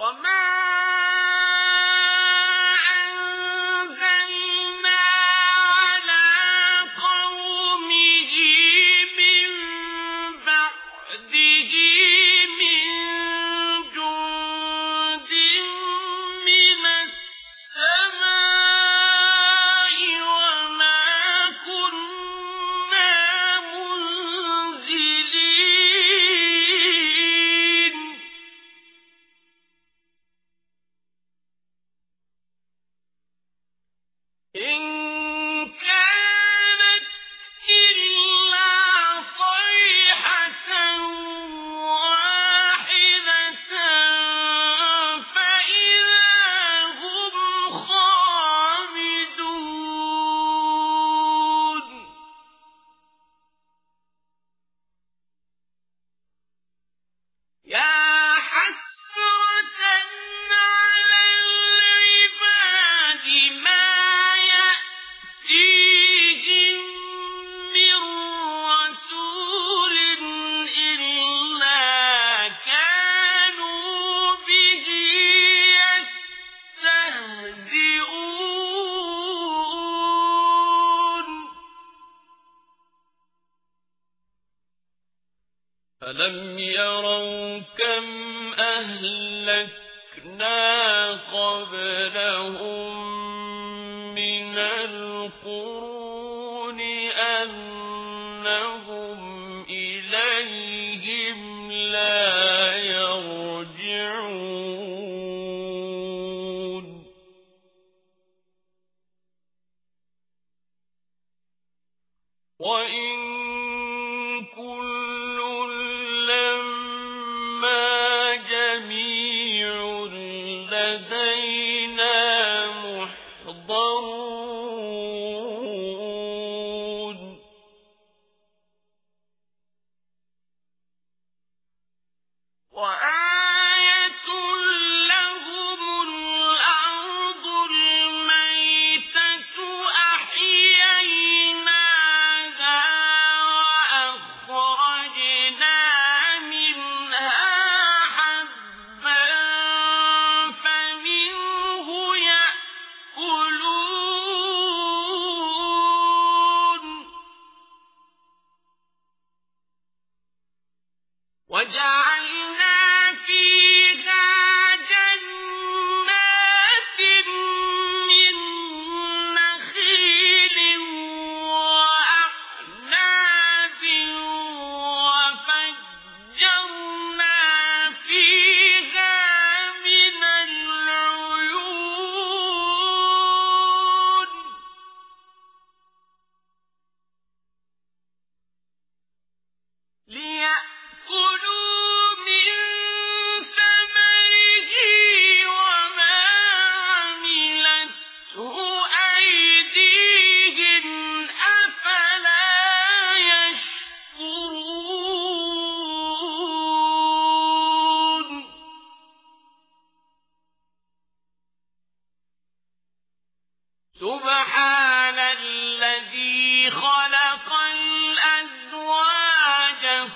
وما ألم يروا كم أهلكنا قبلهم من القرون أنهم إليهم لا يرجعون وإن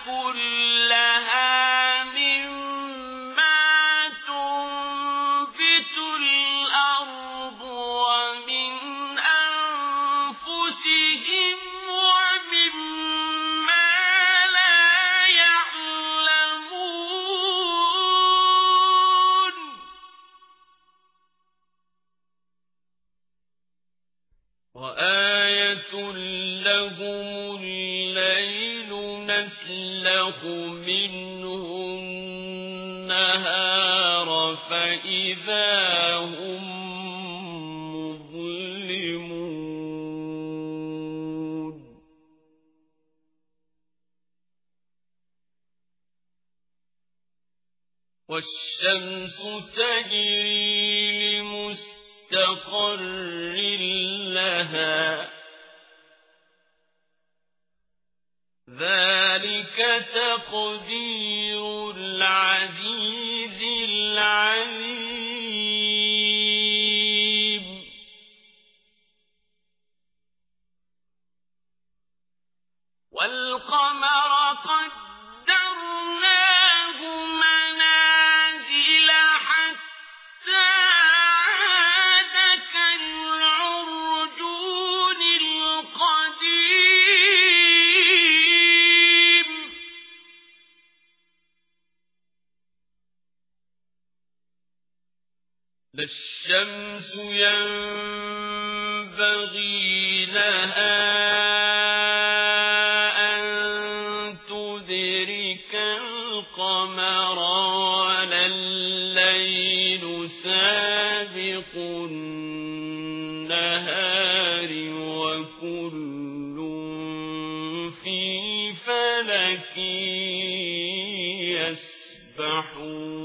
كلها مما تنبت الأرض ومن أنفسهم ومما لا يعلمون. وآية لهم نسلخ منه النهار فإذا هم مظلمون والشمس تجري لمستقر لها ذلك تقدير العزيز العليم الشمس ينبغي لها أن تدرك القمر ولا الليل سابق النهار وكل في فلك يسبحون.